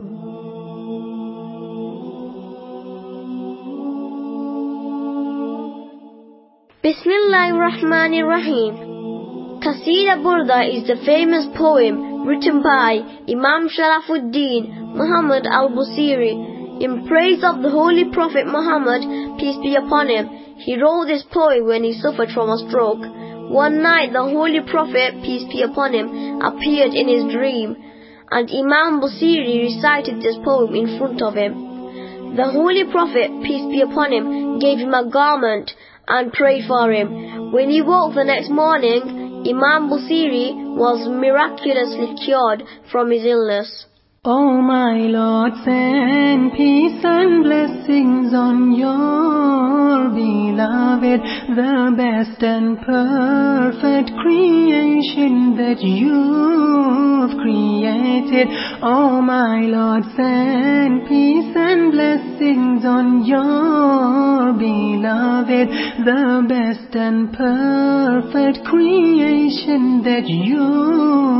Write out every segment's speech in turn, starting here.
Bismillahirrahmanirrahim. Qasida Burda is the famous poem written by Imam Sharafuddin Muhammad al-Busiri in praise of the Holy Prophet Muhammad, peace be upon him. He wrote this poem when he suffered from a stroke. One night the Holy Prophet, peace be upon him, appeared in his dream, and Imam Busiri recited this poem in front of him. The Holy Prophet, peace be upon him, gave him a garment and prayed for him. When he woke the next morning, Imam Busiri was miraculously cured from his illness. O my Lord, send peace and blessings on your beloved, the best and perfect creation that you've created. O my Lord, send peace and blessings on your beloved, the best and perfect creation that you've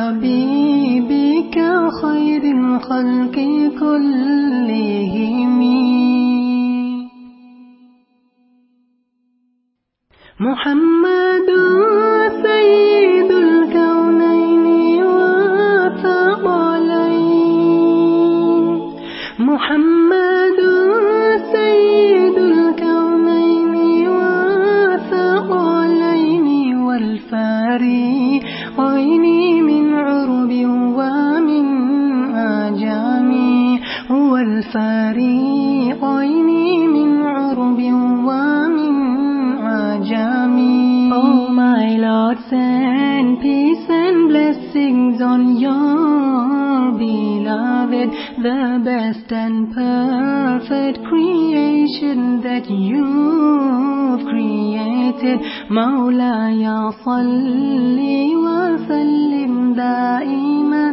محمد سيد الكونين والثقلين محمد beloved, the best and perfect creation that you've created. مولاي صل وسلم دائما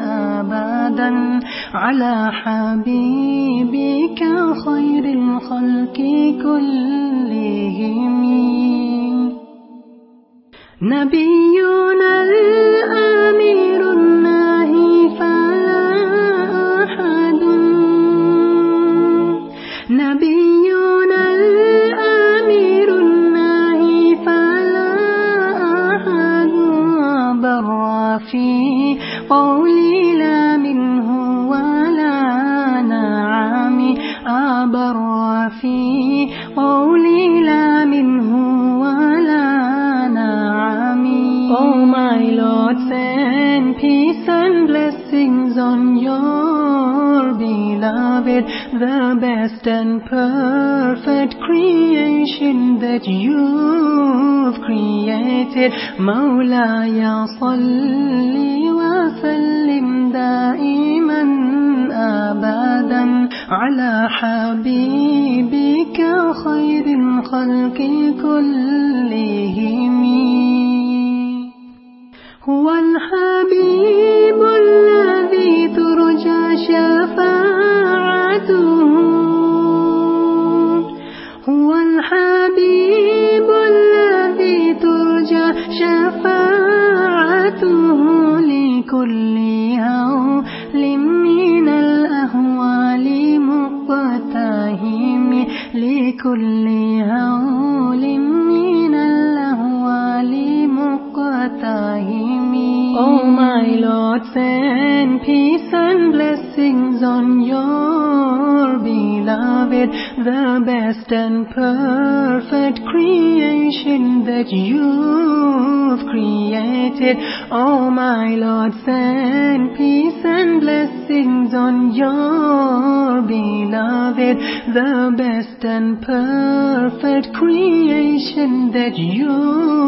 أبدا على حبيبك خير الخلق كلهم نبينا الأمير في قولي لا منه ولا نعم أبر في قولي لا منه ولا نعم Oh my Lord send peace and blessings on your beloved the best and perfect creation that you've created مولاي صل وسلم دائما أبدا على حبيبك خير الخلق كلهم. هو الحبيب الذي ترجى شفاعته. Peace and blessings on your beloved the best and perfect creation that you've created. Oh my Lord send peace and blessings on your beloved the best and perfect creation that you've